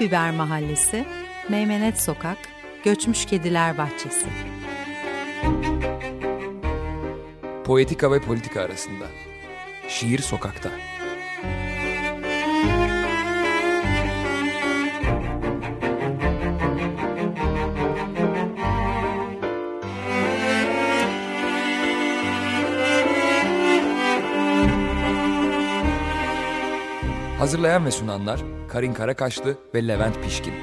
Akbiber Mahallesi, Meymenet Sokak, Göçmüş Kediler Bahçesi. Poetika ve politika arasında. Şiir sokakta. Hazırlayan ve sunanlar Karin Karakaşlı ve Levent Pişkin.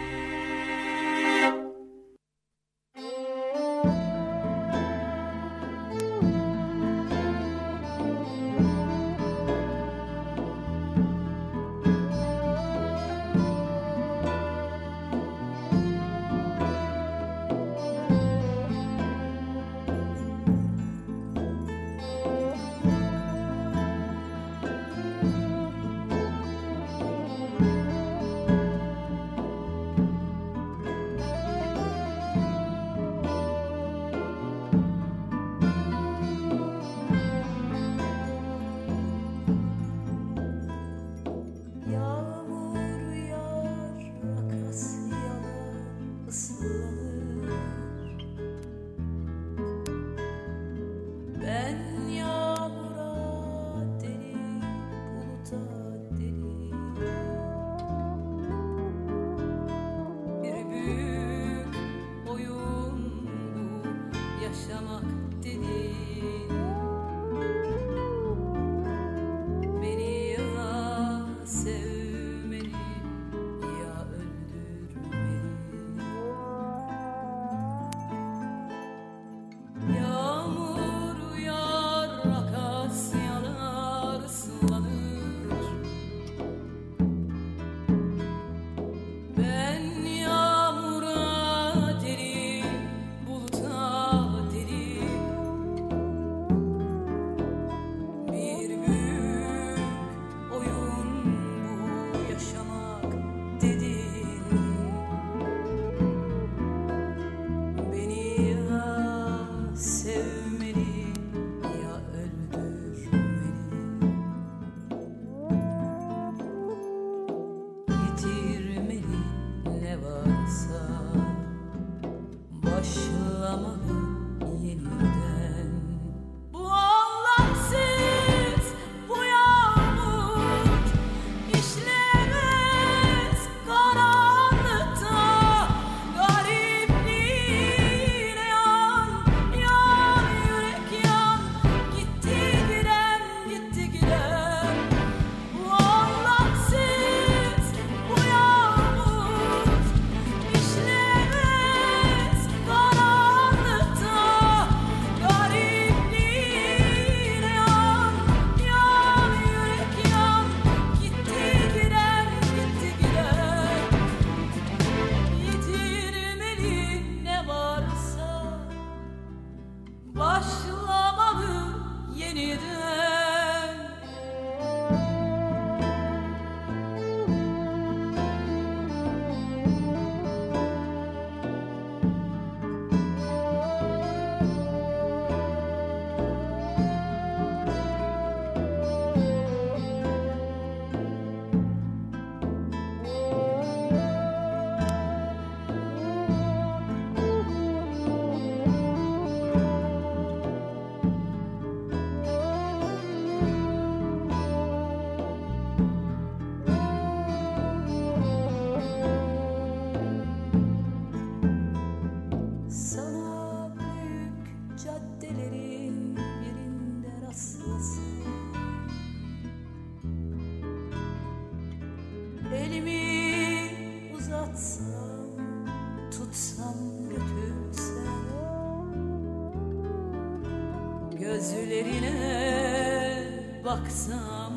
baksam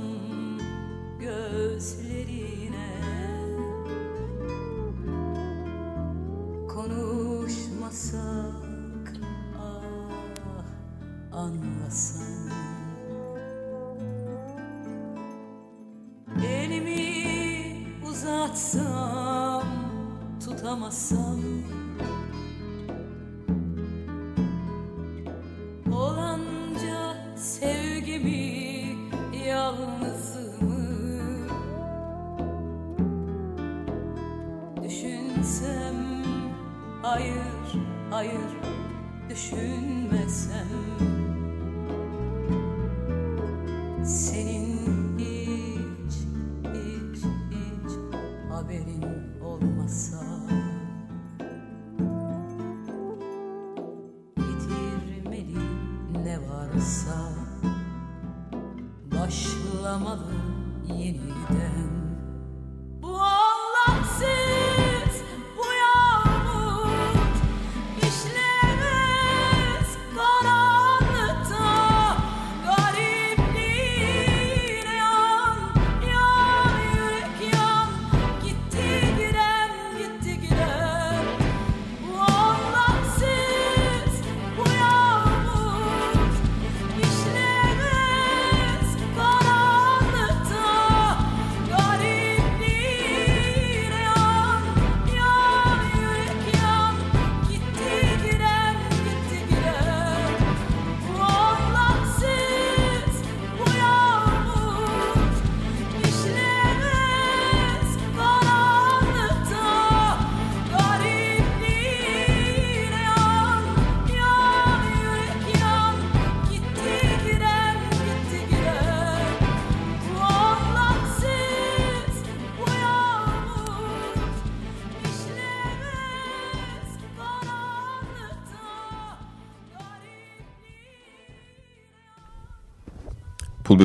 gözlerine. Konuşmasak ah anlasam Elimi uzatsam tutamazsam Hayır, hayır düşünmesem. Seni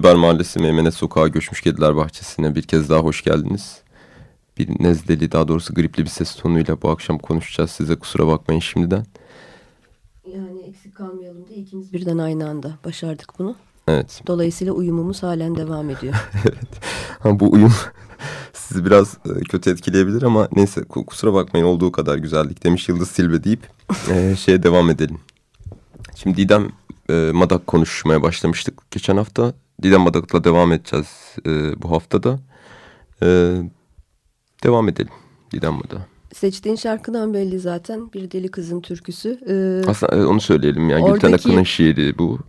Pulbiber Mahallesi Meymenet Sokağı Göçmüş Kediler Bahçesi'ne bir kez daha hoş geldiniz. Bir nezleli daha doğrusu gripli bir ses tonuyla bu akşam konuşacağız. Size kusura bakmayın şimdiden. Yani eksik kalmayalım diye ikimiz birden aynı anda başardık bunu. Evet. Dolayısıyla uyumumuz halen devam ediyor. Ha, bu uyum sizi biraz e, kötü etkileyebilir ama neyse ku- kusura bakmayın olduğu kadar güzellik demiş Yıldız Silve deyip e, şeye devam edelim. Şimdi Didem e, Madak konuşmaya başlamıştık geçen hafta. Didem Madak'la devam edeceğiz e, bu haftada. E, devam edelim Didem Madak. Seçtiğin şarkıdan belli zaten bir deli kızın türküsü. Ee, Aslında e, onu söyleyelim yani Gülten Oradaki- Akın'ın şiiri bu.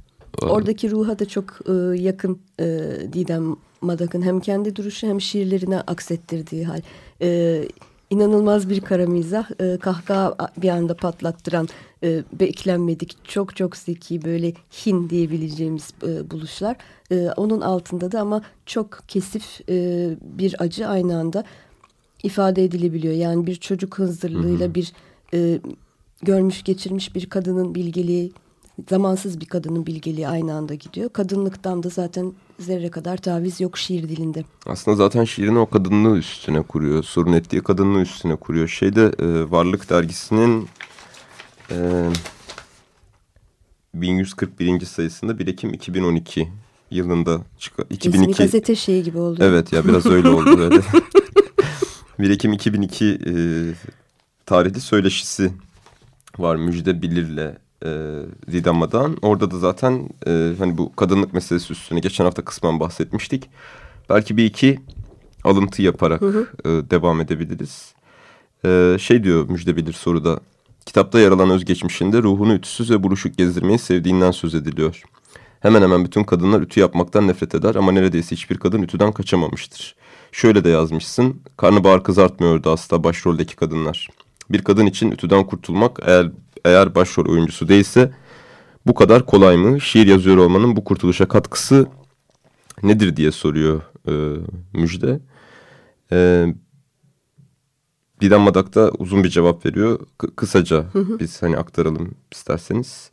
oradaki ruha da çok e, yakın e, Didem Madak'ın hem kendi duruşu hem şiirlerine aksettirdiği hal. E, inanılmaz bir kara mizah, e, kahkaha bir anda patlattıran, e, beklenmedik, çok çok zeki böyle hin diyebileceğimiz e, buluşlar. E, onun altında da ama çok kesif e, bir acı aynı anda ifade edilebiliyor. Yani bir çocuk hazırlığıyla bir e, görmüş geçirmiş bir kadının bilgeliği, zamansız bir kadının bilgeliği aynı anda gidiyor. Kadınlıktan da zaten zerre kadar taviz yok şiir dilinde. Aslında zaten şiirini o kadınlığı üstüne kuruyor. Sorun ettiği kadınlığı üstüne kuruyor. Şeyde e, Varlık dergisinin e, 1141. sayısında 1 Ekim 2012 yılında çıkan İsmi 2002 gazete şeyi gibi oldu. Evet ya biraz öyle oldu böyle. 1 Ekim 2002 e, tarihli söyleşisi var Müjde Bilir'le e, Didem Madan. Orada da zaten e, hani bu kadınlık meselesi üstüne geçen hafta kısmen bahsetmiştik. Belki bir iki alıntı yaparak e, devam edebiliriz. E, şey diyor Müjde Bilir soruda. Kitapta yer alan özgeçmişinde ruhunu ütüsüz ve buruşuk gezdirmeyi sevdiğinden söz ediliyor. Hemen hemen bütün kadınlar ütü yapmaktan nefret eder ama neredeyse hiçbir kadın ütüden kaçamamıştır. Şöyle de yazmışsın, karnabahar kızartmıyordu asla başroldeki kadınlar. Bir kadın için ütüden kurtulmak eğer, eğer başrol oyuncusu değilse bu kadar kolay mı? Şiir yazıyor olmanın bu kurtuluşa katkısı nedir diye soruyor e, Müjde. E, Didem Madak da uzun bir cevap veriyor. K- kısaca biz hani aktaralım isterseniz.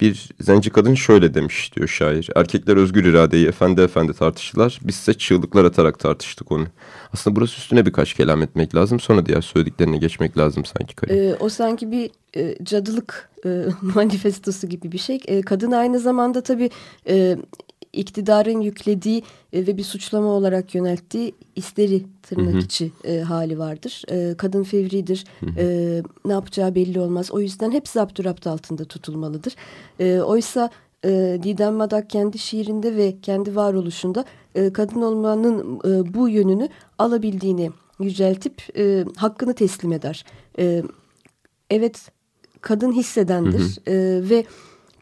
Bir zenci kadın şöyle demiş diyor şair. Erkekler özgür iradeyi efendi efendi tartıştılar. Bizse çığlıklar atarak tartıştık onu. Aslında burası üstüne birkaç kelam etmek lazım. Sonra diğer söylediklerine geçmek lazım sanki. Karim. Ee, o sanki bir e, cadılık e, manifestosu gibi bir şey. E, kadın aynı zamanda tabii e, iktidarın yüklediği e, ve bir suçlama olarak yönelttiği isteri tırnak Hı hı. içi e, hali vardır. E, kadın fevridir. E, ne yapacağı belli olmaz. O yüzden hep zapturapt altında tutulmalıdır. E, oysa e, Didem Madak kendi şiirinde ve kendi varoluşunda e, kadın olmanın e, bu yönünü alabildiğini yüceltip e, hakkını teslim eder. E, evet kadın hissedendir e, ve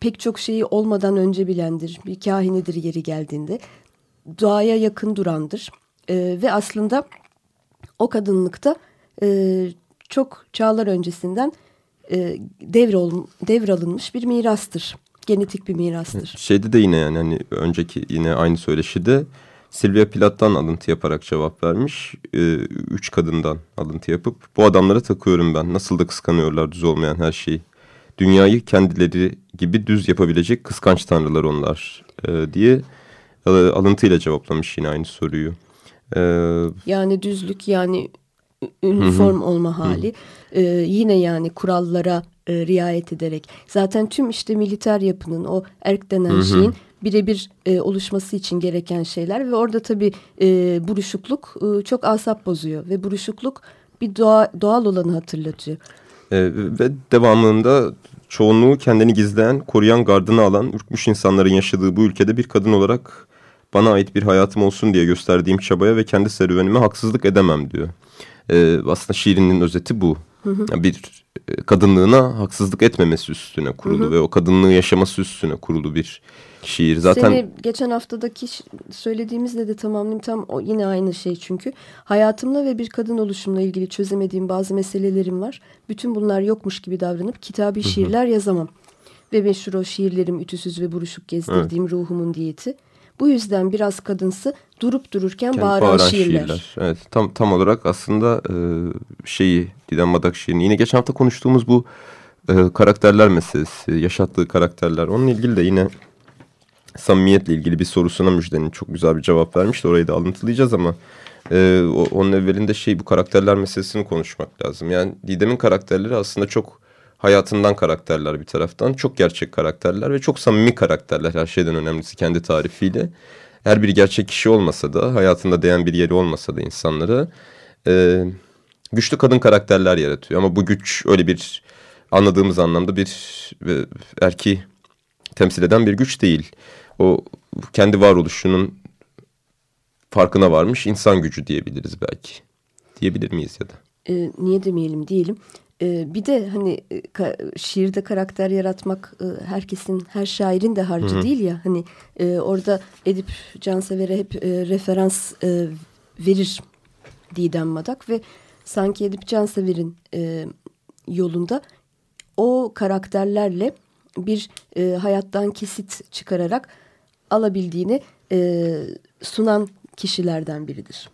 pek çok şeyi olmadan önce bilendir. Bir kahinidir yeri geldiğinde. Doğaya yakın durandır. E, ve aslında o kadınlıkta e, çok çağlar öncesinden e, devrol, devralınmış bir mirastır. Genetik bir mirastır. Şeyde de yine yani hani önceki yine aynı söyleşide Sylvia Plath'tan alıntı yaparak cevap vermiş. Ee, üç kadından alıntı yapıp bu adamlara takıyorum ben. Nasıl da kıskanıyorlar düz olmayan her şeyi. Dünyayı kendileri gibi düz yapabilecek kıskanç tanrılar onlar ee, diye e, alıntıyla cevaplamış yine aynı soruyu. Ee, Yani düzlük yani üniform olma hali. Ee, yine yani kurallara e, riayet ederek. Zaten tüm işte militer yapının o erk denen şeyin birebir e, oluşması için gereken şeyler. Ve orada tabii e, buruşukluk e, çok asap bozuyor. Ve buruşukluk bir doğa, doğal olanı hatırlatıyor. E, ve devamında çoğunluğu kendini gizleyen, koruyan gardını alan, ürkmüş insanların yaşadığı bu ülkede bir kadın olarak bana ait bir hayatım olsun diye gösterdiğim çabaya ve kendi serüvenime haksızlık edemem diyor. E, aslında şiirinin özeti bu. Yani bir e, kadınlığına haksızlık etmemesi üstüne kurulu ve o kadınlığı yaşaması üstüne kurulu bir şiir. Zaten Seni geçen haftadaki söylediğimizle de tamamlayayım. Tam o yine aynı şey çünkü. Hayatımla ve bir kadın oluşumla ilgili çözemediğim bazı meselelerim var. Bütün bunlar yokmuş gibi davranıp kitabi şiirler yazamam. Ve meşhur o şiirlerim ütüsüz ve buruşuk gezdirdiğim ruhumun diyeti. Bu yüzden biraz kadınsı durup dururken bağıran, bağıran şiirler. Evet tam tam olarak aslında e, şeyi Didem Madak şiirini yine geçen hafta konuştuğumuz bu e, karakterler meselesi, yaşattığı karakterler onunla ilgili de yine samimiyetle ilgili bir sorusuna Müjde'nin çok güzel bir cevap vermişti. Orayı da alıntılayacağız ama e, onun evvelinde şey bu karakterler meselesini konuşmak lazım. Yani Didem'in karakterleri aslında çok hayatından karakterler bir taraftan. Çok gerçek karakterler ve çok samimi karakterler her şeyden önemlisi kendi tarifiyle. Her biri gerçek kişi olmasa da hayatında değen bir yeri olmasa da insanlara e, güçlü kadın karakterler yaratıyor. Ama bu güç öyle bir anladığımız anlamda bir e, erki temsil eden bir güç değil. O kendi varoluşunun farkına varmış insan gücü diyebiliriz belki. Diyebilir miyiz ya da? E, niye demeyelim diyelim. E, bir de hani e, ka- şiirde karakter yaratmak e, herkesin, her şairin de harcı değil ya. Hani e, orada Edip Cansever'e hep e, referans e, verir Didem Madak ve sanki Edip Cansever'in e, yolunda o karakterlerle bir e, hayattan kesit çıkararak alabildiğini e, sunan kişilerden biridir.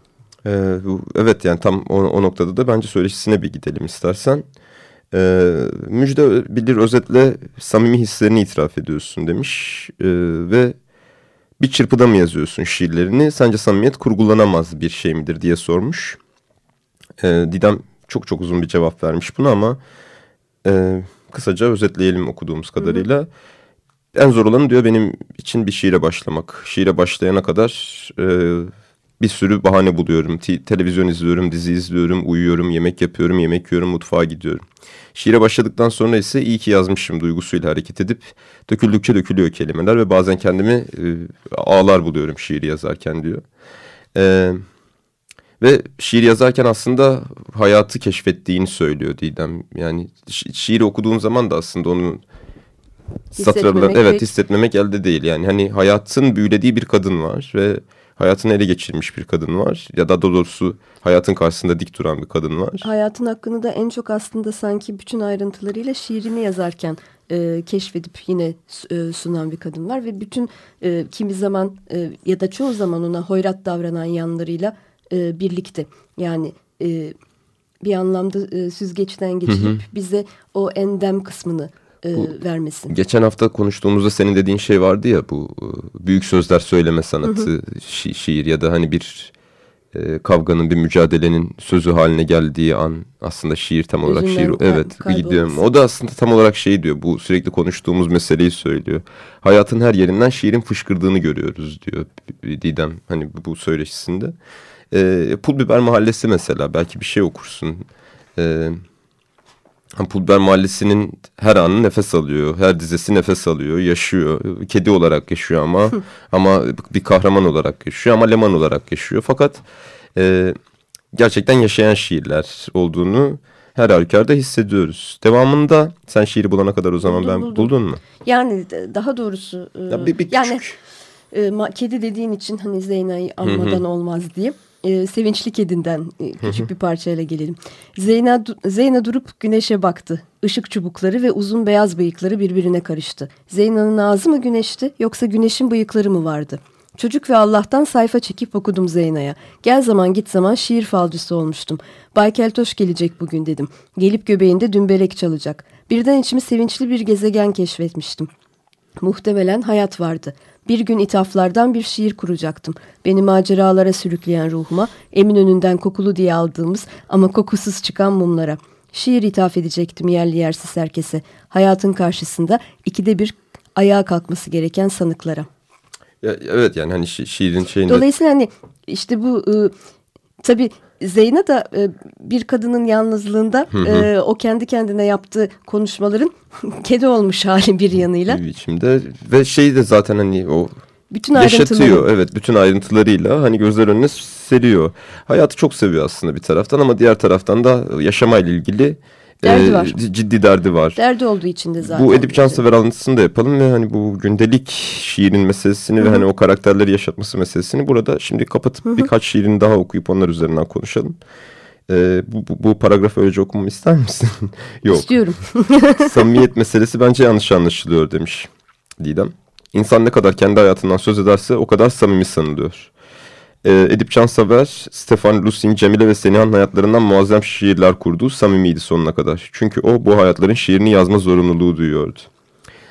Ee, evet yani tam o, o noktada da bence söyleşisine bir gidelim istersen. Ee, Müjde bilir özetle samimi hislerini itiraf ediyorsun demiş. Ee, ve bir çırpıda mı yazıyorsun şiirlerini? Sence samimiyet kurgulanamaz bir şey midir diye sormuş. Ee, Didem çok çok uzun bir cevap vermiş buna ama e, kısaca özetleyelim okuduğumuz kadarıyla. En zor olanı diyor benim için bir şiire başlamak. Şiire başlayana kadar e, bir sürü bahane buluyorum. Ti- televizyon izliyorum, dizi izliyorum, uyuyorum, yemek yapıyorum, yemek yiyorum, mutfağa gidiyorum. Şiire başladıktan sonra ise iyi ki yazmışım duygusuyla hareket edip döküldükçe dökülüyor kelimeler ve bazen kendimi e, ağlar buluyorum şiiri yazarken diyor. E, ve şiir yazarken aslında hayatı keşfettiğini söylüyor Didem. Yani şi- şiiri okuduğun zaman da aslında onun satırlar evet pek- hissetmemek elde değil. Yani hani hayatın büyülediği bir kadın var ve hayatını ele geçirmiş bir kadın var. Ya da doğrusu hayatın karşısında dik duran bir kadın var. hayatın hakkını da en çok aslında sanki bütün ayrıntılarıyla şiirini yazarken e, keşfedip yine e, sunan bir kadın var ve bütün e, kimi zaman e, ya da çoğu zaman ona hoyrat davranan yanlarıyla e, birlikte yani e, bir anlamda e, süzgeçten geçirip bize o endem kısmını e, vermesin. Geçen hafta konuştuğumuzda senin dediğin şey vardı ya bu e, büyük sözler söyleme sanatı şi- şiir ya da hani bir e, kavganın bir mücadelenin sözü haline geldiği an aslında şiir tam olarak Özünden şiir kay- evet gidiyorum. O da aslında tam olarak şey diyor bu sürekli konuştuğumuz meseleyi söylüyor. Hayatın her yerinden şiirin fışkırdığını görüyoruz diyor Didem hani bu- bu söyleşisinde. E, Pul Biber Mahallesi mesela belki bir şey okursun. E, Hani Pulber Mahallesi'nin her anı nefes alıyor. Her dizesi nefes alıyor, yaşıyor. Kedi olarak yaşıyor ama ama bir kahraman olarak yaşıyor ama leman olarak yaşıyor. Fakat e, gerçekten yaşayan şiirler olduğunu her halükarda hissediyoruz. Devamında sen şiiri bulana kadar o zaman Buldum, ben buldum. buldun mu? Yani de- daha doğrusu e, Ya bir, bir yani küçük- e, kedi dediğin için hani Zeyna'yı anmadan olmaz diye. E, Sevinçli Kedinden e, küçük bir parçayla gelelim. Zeyna, Zeyna durup güneşe baktı. Işık çubukları ve uzun beyaz bıyıkları birbirine karıştı. Zeyna'nın ağzı mı güneşti yoksa güneşin bıyıkları mı vardı? Çocuk ve Allah'tan sayfa çekip okudum Zeyna'ya. Gel zaman git zaman şiir falcısı olmuştum. Bay Keltoş gelecek bugün dedim. Gelip göbeğinde dümbelek çalacak. Birden içimi sevinçli bir gezegen keşfetmiştim. Muhtemelen hayat vardı. Bir gün ithaflardan bir şiir kuracaktım. Beni maceralara sürükleyen ruhuma, Eminönü'nden kokulu diye aldığımız ama kokusuz çıkan mumlara. Şiir ithaf edecektim yerli yersiz herkese. Hayatın karşısında ikide bir ayağa kalkması gereken sanıklara. Evet yani hani şi şiirin şeyinde... Dolayısıyla hani işte bu e, tabii Zeyna da e, bir kadının yalnızlığında e, o kendi kendine yaptığı konuşmaların kedi olmuş hali bir yanıyla. bir biçimde ve şey de zaten hani o Bütün yaşatıyor. Evet bütün ayrıntılarıyla hani gözler önüne seriyor. Hayatı çok seviyor aslında bir taraftan ama diğer taraftan da yaşamayla ilgili Derdi var. ciddi derdi var. Derdi olduğu için de zaten. Bu Edip Cansever alıntısını da yapalım ve hani bu gündelik şiirin meselesini ve hani o karakterleri yaşatması meselesini burada şimdi kapatıp birkaç şiirini daha okuyup onlar üzerinden konuşalım. Ee, bu, bu, bu paragrafı öylece okumamı ister misin? Yok. İstiyorum. Samimiyet meselesi bence yanlış anlaşılıyor demiş Didem. İnsan ne kadar kendi hayatından söz ederse o kadar samimi sanılıyor. Ee, Edip Cansever, Stefan Lusing, Cemile ve Senihan hayatlarından muazzam şiirler kurdu. Samimiydi sonuna kadar. Çünkü o bu hayatların şiirini yazma zorunluluğu duyuyordu.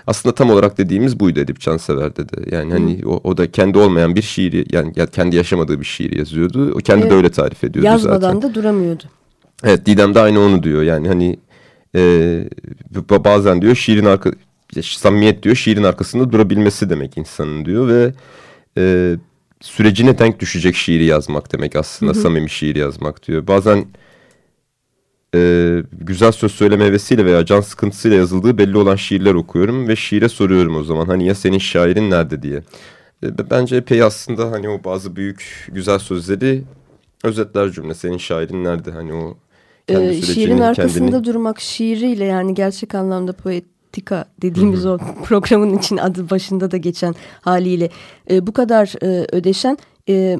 Aslında tam olarak dediğimiz buydu Edip Cansever'de de. Yani hani o, o da kendi olmayan bir şiiri yani ya- kendi yaşamadığı bir şiir yazıyordu. O kendi de Evet. öyle tarif ediyordu Yazmadan zaten. da duramıyordu. Evet Didem de aynı onu diyor. Yani hani e, bazen diyor şiirin arka samimiyet diyor şiirin arkasında durabilmesi demek insanın diyor ve e, sürecine denk düşecek şiiri yazmak demek aslında samimi şiir yazmak diyor. Bazen e, güzel söz söyleme hevesiyle veya can sıkıntısıyla yazıldığı belli olan şiirler okuyorum ve şiire soruyorum o zaman hani ya senin şairin nerede diye. E, bence epey aslında hani o bazı büyük güzel sözleri özetler cümle senin şairin nerede hani o kendi Ee, şiirin arkasında kendini- durmak şiiriyle yani gerçek anlamda poetika dediğimiz o programın için adı başında da geçen haliyle e, bu kadar e, ödeşen e,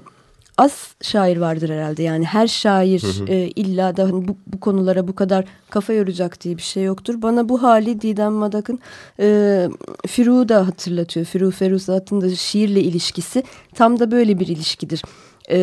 az şair vardır herhalde. Yani her şair e, illa da hani bu, bu konulara bu kadar kafa yoracak diye bir şey yoktur. Bana bu hali Didem Madak'ın e, Firu'yu da hatırlatıyor. Firu Feruzat'ın da şiirle ilişkisi tam da böyle bir ilişkidir. E,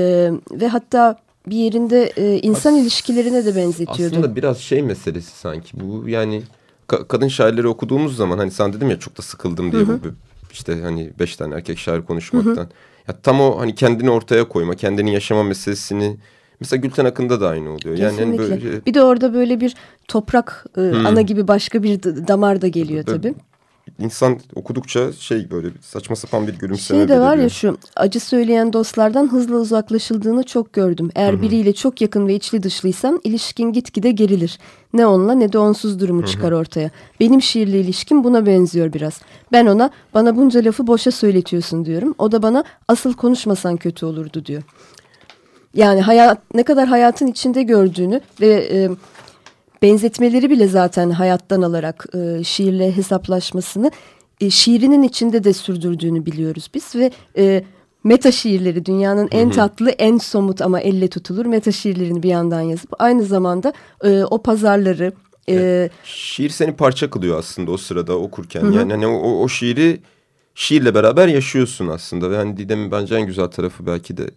ve hatta bir yerinde e, insan As- ilişkilerine de benzetiyordu. Aslında biraz şey meselesi sanki bu yani ka- kadın şairleri okuduğumuz zaman hani sen dedim ya çok da sıkıldım diye bu bu- işte hani beş tane erkek şair konuşmaktan. Ya tam o hani kendini ortaya koyma, kendini yaşama meselesini mesela Gülten Akın'da da aynı oluyor. Yani hani Kesinlikle. böyle Bir de orada böyle bir toprak e, ana gibi başka bir damar da geliyor Tabii. İnsan okudukça şey böyle saçma sapan bir gülümseme Şey de var ya şu acı söyleyen dostlardan hızla uzaklaşıldığını çok gördüm. Eğer biriyle çok yakın ve içli dışlıysan ilişkin gitgide gerilir. Ne onunla ne de onsuz durumu çıkar ortaya. Benim şiirle ilişkim buna benziyor biraz. Ben ona bana bunca lafı boşa söyletiyorsun diyorum. O da bana asıl konuşmasan kötü olurdu diyor. Yani hayat ne kadar hayatın içinde gördüğünü ve e, benzetmeleri bile zaten hayattan alarak e, şiirle hesaplaşmasını e, şiirinin içinde de sürdürdüğünü biliyoruz biz ve e, meta şiirleri dünyanın en tatlı en somut ama elle tutulur meta şiirlerini bir yandan yazıp aynı zamanda e, o pazarları e, Şiir seni parça kılıyor aslında o sırada okurken. Yani hani o, o, o şiiri şiirle beraber yaşıyorsun aslında. Ve hani Didem'in bence en güzel tarafı belki de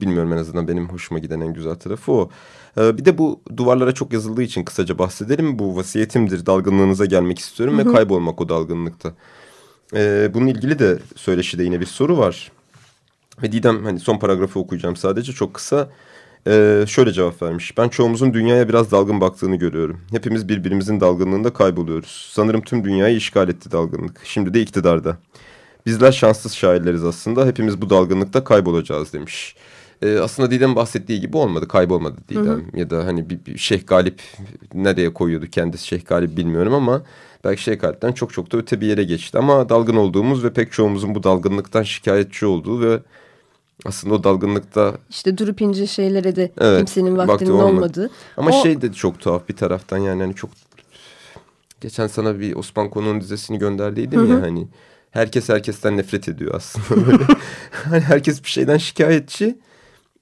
bilmiyorum en azından benim hoşuma giden en güzel tarafı o. Ee, bir de bu duvarlara çok yazıldığı için kısaca bahsedelim. Bu vasiyetimdir dalgınlığınıza gelmek istiyorum ve kaybolmak o dalgınlıkta. Ee, bunun ilgili de söyleşide yine bir soru var. Ve Didem hani son paragrafı okuyacağım sadece çok kısa. Ee, şöyle cevap vermiş. Ben çoğumuzun dünyaya biraz dalgın baktığını görüyorum. Hepimiz birbirimizin dalgınlığında kayboluyoruz. Sanırım tüm dünyayı işgal etti dalgınlık. Şimdi de iktidarda. Bizler şanssız şairleriz aslında. Hepimiz bu dalgınlıkta kaybolacağız demiş. Ee, aslında Didem bahsettiği gibi olmadı. Kaybolmadı Didem. Ya da hani bir, bir Şeyh Galip nereye koyuyordu kendisi Şeyh Galip bilmiyorum ama belki Şeyh Galip'ten çok çok da öte bir yere geçti. Ama dalgın olduğumuz ve pek çoğumuzun bu dalgınlıktan şikayetçi olduğu ve aslında o dalgınlıkta işte durup ince şeylere de Evet, kimsenin vakti vaktinin olmadı. olmadığı. Ama O- şey de çok tuhaf bir taraftan yani hani çok geçen sana bir Osman Konu'nun dizesini gönderdiydim ya hani herkes herkesten nefret ediyor aslında. Hani herkes bir şeyden şikayetçi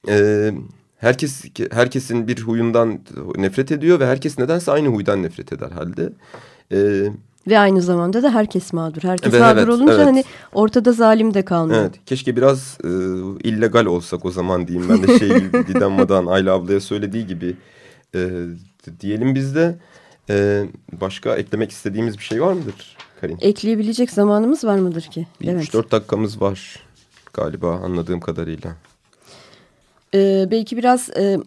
e, herkes herkesin bir huyundan nefret ediyor ve herkes nedense aynı huydan nefret eder halde. E, Ve aynı zamanda da herkes mağdur. Herkes Evet, mağdur evet, olunca evet. hani ortada zalim de kalmıyor. evet keşke biraz e, illegal olsak o zaman diyeyim ben de şey Didem Madan Ayla ablaya söylediği gibi e, diyelim biz de e, başka eklemek istediğimiz bir şey var mıdır Karin? Ekleyebilecek zamanımız var mıdır ki? Bir evet. 3-4 dakikamız var galiba anladığım kadarıyla. Ee, belki biraz e,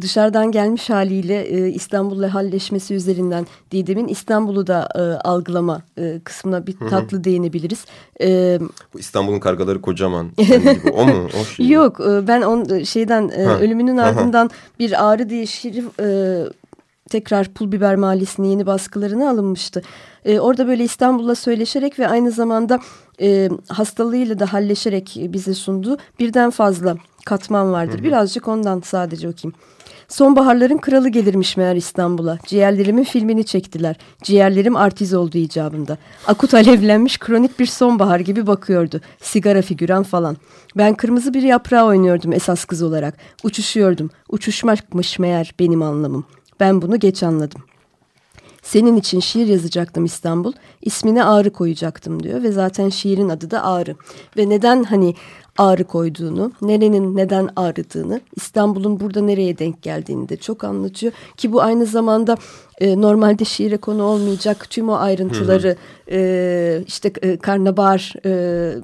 dışarıdan gelmiş haliyle e, İstanbul'la halleşmesi üzerinden Didem'in İstanbul'u da e, algılama e, kısmına bir tatlı değinebiliriz. E, Bu İstanbul'un kargaları kocaman. gibi. O mu? O şey mi? yok e, ben on şeyden e, ölümünün ardından bir ağrı diye şiir e, tekrar Pul Biber Mahallesi'ne yeni baskılarına alınmıştı. E, orada böyle İstanbul'la söyleşerek ve aynı zamanda e, hastalığıyla da halleşerek bize sunduğu birden fazla katman vardır. Birazcık ondan sadece okuyayım. Sonbaharların kralı gelirmiş meğer İstanbul'a. Ciğerlerimin filmini çektiler. Ciğerlerim artiz oldu icabında. Akut alevlenmiş kronik bir sonbahar gibi bakıyordu. Sigara figüran falan. Ben kırmızı bir yaprağı oynuyordum esas kız olarak. Uçuşuyordum. Uçuşmakmış meğer benim anlamım. Ben bunu geç anladım. Senin için şiir yazacaktım İstanbul. ismine Ağrı koyacaktım diyor ve zaten şiirin adı da Ağrı. Ve neden hani Ağrı koyduğunu, nerenin neden ağrıdığını, İstanbul'un burada nereye denk geldiğini de çok anlatıyor. Ki bu aynı zamanda e, normalde şiire konu olmayacak tüm o ayrıntıları e, işte e, karnabahar e,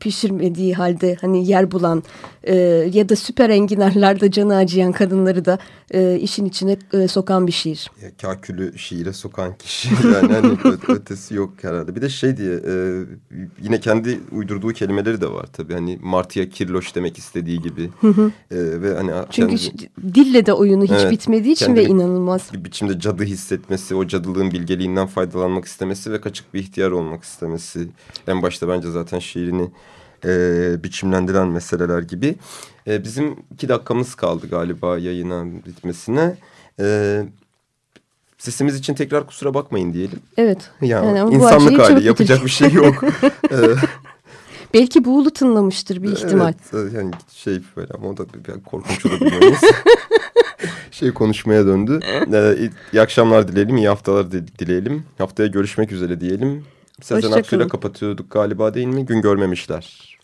pişirmediği halde hani yer bulan e, ya da süper enginarlarda canı acıyan kadınları da e, işin içine e, sokan bir şiir. Ya, kakülü şiire sokan kişi yani hani ötesi yok herhalde. Bir de şey diye e, yine kendi uydurduğu kelimeleri de var tabii. Hani martıya kirloş demek istediği gibi. E, ve hani Çünkü kendi dille de oyunu hiç Evet, bitmediği için ve inanılmaz. bir biçimde cadı hissetmesi, o cadılığın bilgeliğinden faydalanmak istemesi ve kaçık bir ihtiyar olmak istemesi. En başta bence zaten şiirini e, biçimlendiren meseleler gibi. E, bizim iki dakikamız kaldı galiba yayına bitmesine. E, sesimiz için tekrar kusura bakmayın diyelim. Evet. Ya Yani bu insanlık hali yapacak bir şey yok. E, Belki buğulu tınlamıştır bir ihtimal. Evet, yani şey böyle ama o da bir, korkunç olabiliyor. Şey konuşmaya döndü. Ee, iyi akşamlar dileyelim, iyi haftalar di- dileyelim. Haftaya görüşmek üzere diyelim. Sezen Aksu'yla kapatıyorduk galiba değil mi? Gün görmemişler.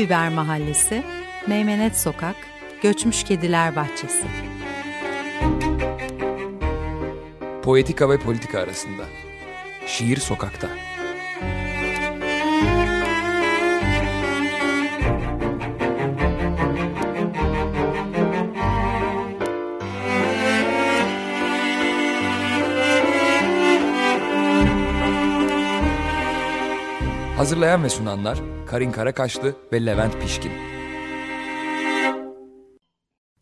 Biber Mahallesi, Meymenet Sokak, Göçmüş Kediler Bahçesi. Poetika ve politika arasında. Şiir sokakta. Hazırlayan ve sunanlar Karin Karakaşlı ve Levent Pişkin.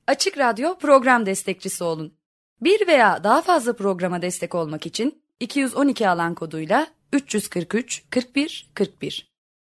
Açık Radyo program destekçisi olun. Bir veya daha fazla programa destek olmak için 212 alan koduyla 343 41 41